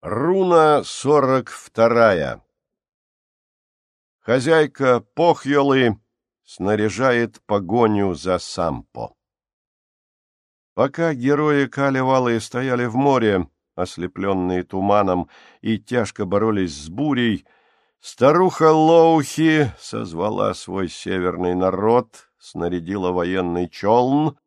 Руна сорок вторая Хозяйка Похьолы снаряжает погоню за Сампо. Пока герои Калевалы стояли в море, ослепленные туманом, и тяжко боролись с бурей, старуха Лоухи созвала свой северный народ, снарядила военный челн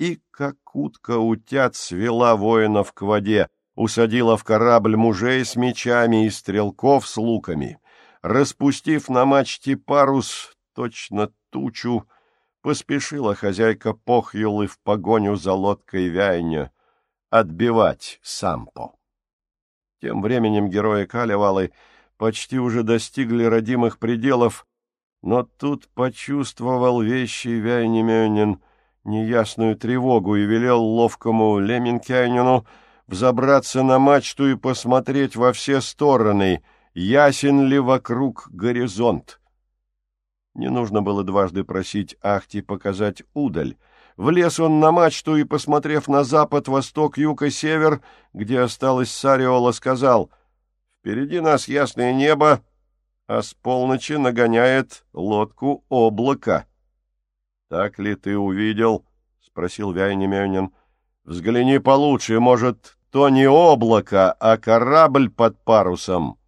и, как утка-утят, свела воинов к воде, усадила в корабль мужей с мечами и стрелков с луками, распустив на мачте парус, точно тучу, поспешила хозяйка Похьюлы в погоню за лодкой Вяйня отбивать Сампо. Тем временем герои Калевалы почти уже достигли родимых пределов, но тут почувствовал вещи Вяйнемёнин неясную тревогу и велел ловкому Леменкянину взобраться на мачту и посмотреть во все стороны, ясен ли вокруг горизонт. Не нужно было дважды просить Ахти показать удаль. Влез он на мачту и, посмотрев на запад, восток, юг и север, где осталась Сариола, сказал, «Впереди нас ясное небо, а с полночи нагоняет лодку облака». «Так ли ты увидел?» — спросил Вяйнемёнин. «Взгляни получше, может, то не облако, а корабль под парусом.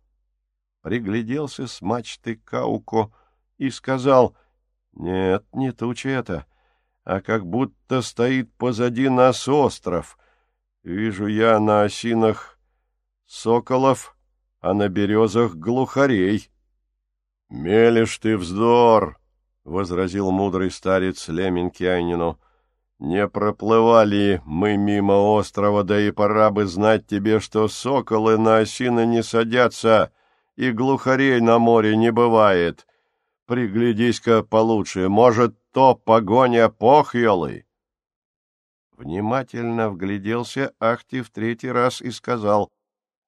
Пригляделся с мачты Кауко и сказал, «Нет, не туча это, а как будто стоит позади нас остров. Вижу я на осинах соколов, а на березах глухарей». «Мелешь ты вздор!» — возразил мудрый старец Леменкианину. Не проплывали мы мимо острова, да и пора бы знать тебе, что соколы на осины не садятся, и глухарей на море не бывает. Приглядись-ка получше, может, то погоня похьелы. Внимательно вгляделся Ахти в третий раз и сказал,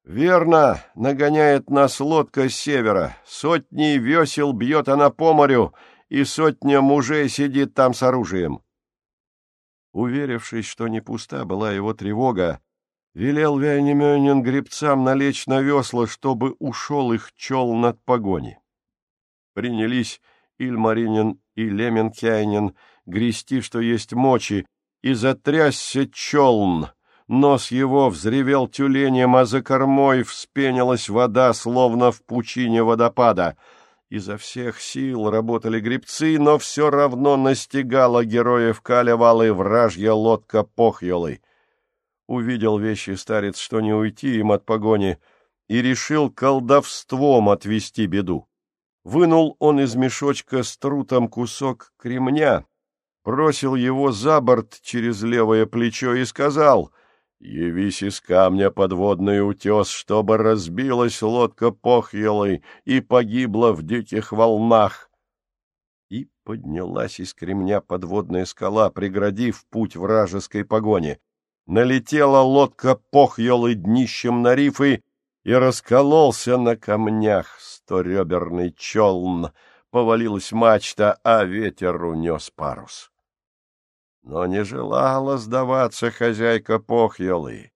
«Верно, нагоняет нас лодка с севера, сотни весел бьет она по морю, и сотня мужей сидит там с оружием». Уверившись, что не пуста была его тревога, велел Вяйнемёнин гребцам налечь на весла, чтобы ушел их чел над погони. Принялись Ильмаринин и Леменкяйнин грести, что есть мочи, и затрясся челн. Нос его взревел тюленем, а за кормой вспенилась вода, словно в пучине водопада — Изо всех сил работали гребцы, но все равно настигала героев Калевалы вражья лодка Похьелы. Увидел вещи старец, что не уйти им от погони, и решил колдовством отвести беду. Вынул он из мешочка с трутом кусок кремня, бросил его за борт через левое плечо и сказал — Явись из камня подводный утес, чтобы разбилась лодка похьелой и погибла в диких волнах. И поднялась из кремня подводная скала, преградив путь вражеской погони. Налетела лодка похьелой днищем на рифы, и раскололся на камнях стореберный челн. Повалилась мачта, а ветер унес парус. Но не желала сдаваться хозяйка похьелы.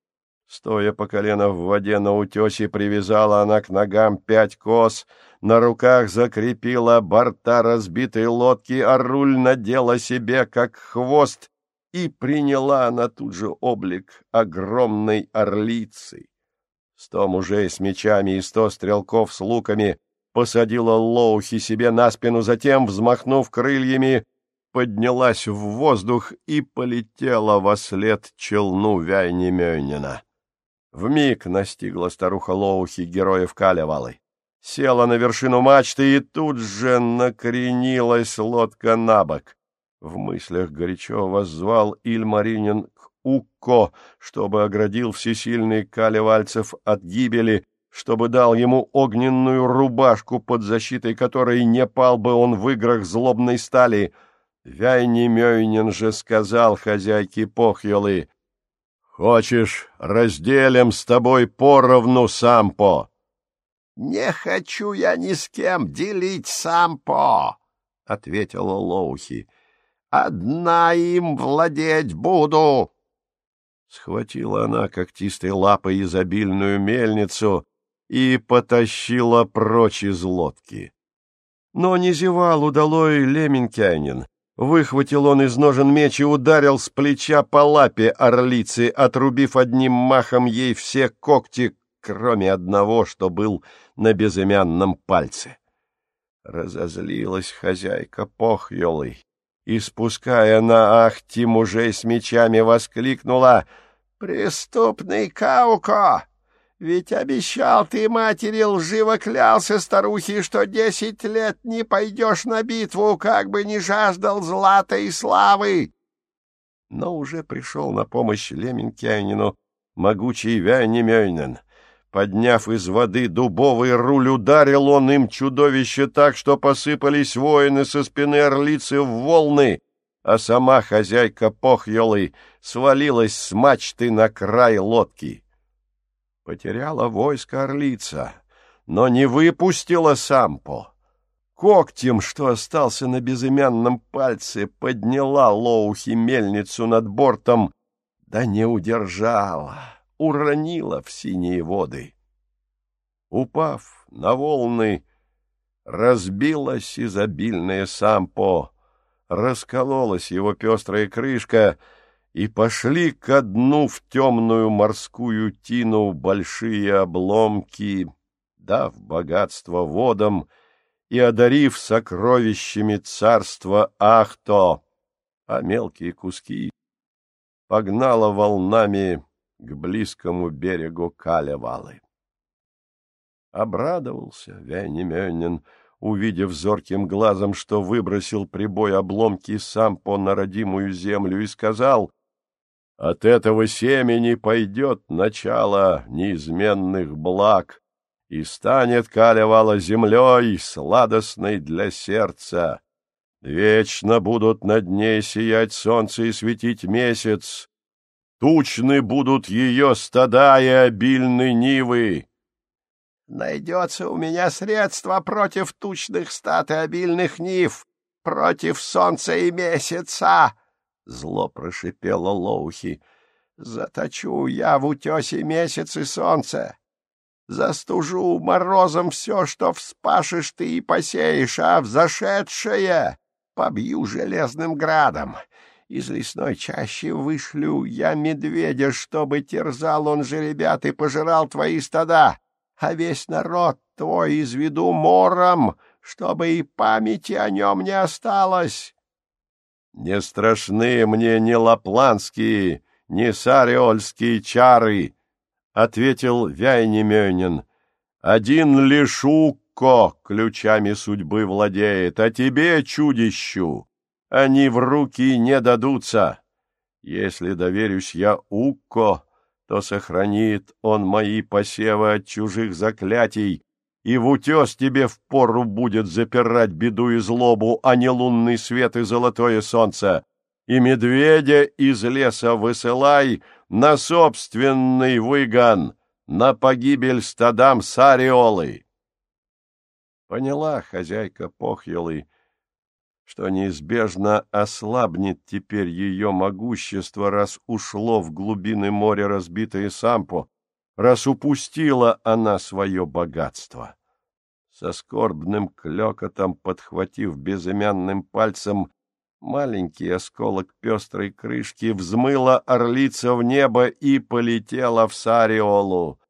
Стоя по колено в воде на утесе, привязала она к ногам пять кос, на руках закрепила борта разбитой лодки, а руль надела себе, как хвост, и приняла она тут же облик огромной орлицы. Сто мужей с мечами и сто стрелков с луками посадила Лоухи себе на спину, затем, взмахнув крыльями, поднялась в воздух и полетела во след челну Вяйнемёнина. Вмиг настигла старуха Лоухи героев Калевалы. Села на вершину мачты, и тут же накренилась лодка на бок. В мыслях горячо воззвал Ильмаринин к Укко, чтобы оградил всесильный Калевальцев от гибели, чтобы дал ему огненную рубашку, под защитой которой не пал бы он в играх злобной стали — Вяйнемёйнин же сказал хозяйке Похьелы, «Хочешь, разделим с тобой поровну, Сампо?» «Не хочу я ни с кем делить Сампо», — ответила Лоухи. «Одна им владеть буду». Схватила она когтистой лапой изобильную мельницу и потащила прочь из лодки. Но не зевал удалой Леменькянин. Выхватил он из ножен меч и ударил с плеча по лапе орлицы, отрубив одним махом ей все когти, кроме одного, что был на безымянном пальце. Разозлилась хозяйка похьелой и, спуская на ахти мужей с мечами, воскликнула «Преступный Кауко! Ведь обещал ты матери, лживо клялся старухе, что десять лет не пойдешь на битву, как бы не жаждал злата и славы!» Но уже пришел на помощь Леменкянину могучий Вянемёйнен — Подняв из воды дубовый руль, ударил он им чудовище так, что посыпались воины со спины орлицы в волны, а сама хозяйка похьелы свалилась с мачты на край лодки. Потеряла войско орлица, но не выпустила сампо. Когтем, что остался на безымянном пальце, подняла Лоухи мельницу над бортом, да не удержала уронила в синие воды. Упав на волны, разбилась изобильная сампо, раскололась его пестрая крышка, и пошли ко дну в темную морскую тину большие обломки, дав богатство водам и одарив сокровищами царства Ахто, а мелкие куски погнала волнами к близкому берегу Калевалы. Обрадовался Вянемёнин, увидев зорким глазом, что выбросил прибой обломки сам по народимую землю, и сказал, «От этого семени пойдет начало неизменных благ, и станет Калевала землей, сладостной для сердца. Вечно будут над ней сиять солнце и светить месяц, Тучны будут ее стада и обильны нивы. Найдется у меня средство против тучных стад и обильных нив, против солнца и месяца, — зло прошипело Лоухи. Заточу я в утесе месяц и солнце. Застужу морозом все, что вспашешь ты и посеешь, а взошедшее побью железным градом. Из лесной чащи вышлю я медведя, чтобы терзал он же ребят и пожирал твои стада, а весь народ твой изведу мором, чтобы и памяти о нем не осталось. Не страшны мне ни лапланские, ни сариольские чары, — ответил Вяйнемёнин. Один лишь Укко ключами судьбы владеет, а тебе, чудищу, они в руки не дадутся. Если доверюсь я Укко, то сохранит он мои посевы от чужих заклятий, и в утес тебе впору будет запирать беду и злобу, а не лунный свет и золотое солнце. И медведя из леса высылай на собственный выгон, на погибель стадам сариолы. Поняла хозяйка похьелы, что неизбежно ослабнет теперь ее могущество, раз ушло в глубины моря разбитое сампо, раз упустила она свое богатство. Со скорбным клекотом, подхватив безымянным пальцем маленький осколок пестрой крышки, взмыла орлица в небо и полетела в Сариолу.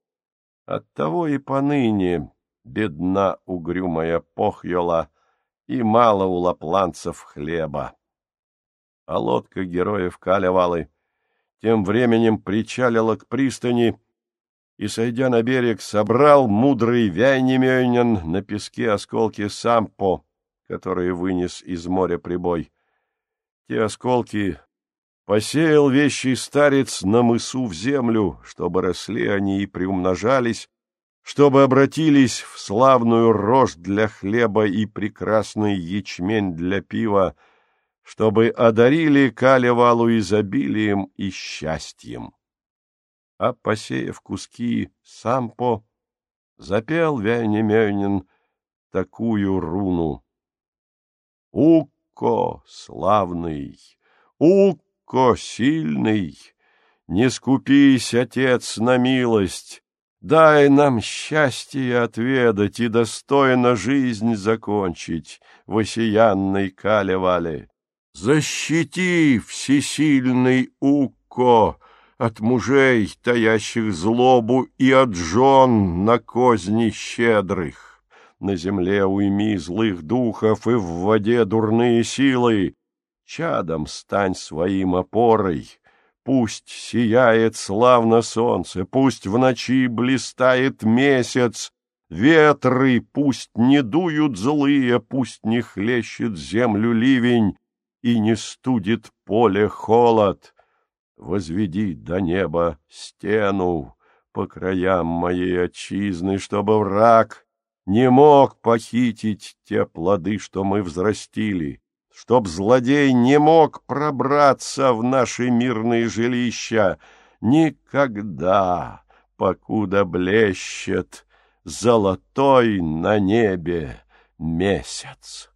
Оттого и поныне бедна угрюмая похьола — и мало у лапланцев хлеба. А лодка героев Калевалы тем временем причалила к пристани и, сойдя на берег, собрал мудрый Вяйнемёнин на песке осколки сампо, которые вынес из моря прибой. Те осколки посеял вещий старец на мысу в землю, чтобы росли они и приумножались, чтобы обратились в славную рожь для хлеба и прекрасный ячмень для пива, чтобы одарили Калевалу изобилием и счастьем. А посеяв куски сампо, запел Вянемёнин такую руну. Укко славный, Укко сильный, Не скупись, Отец, на милость, дай нам счастье отведать и достойно жизнь закончить в осиянной калевале. Защити, всесильный Укко, от мужей, таящих злобу, и от жен на козни щедрых. На земле уйми злых духов и в воде дурные силы. Чадом стань своим опорой, Пусть сияет славно солнце, пусть в ночи блистает месяц, Ветры пусть не дуют злые, пусть не хлещет землю ливень И не студит поле холод. Возведи до неба стену по краям моей отчизны, Чтобы враг не мог похитить те плоды, что мы взрастили чтоб злодей не мог пробраться в наши мирные жилища никогда, покуда блещет золотой на небе месяц.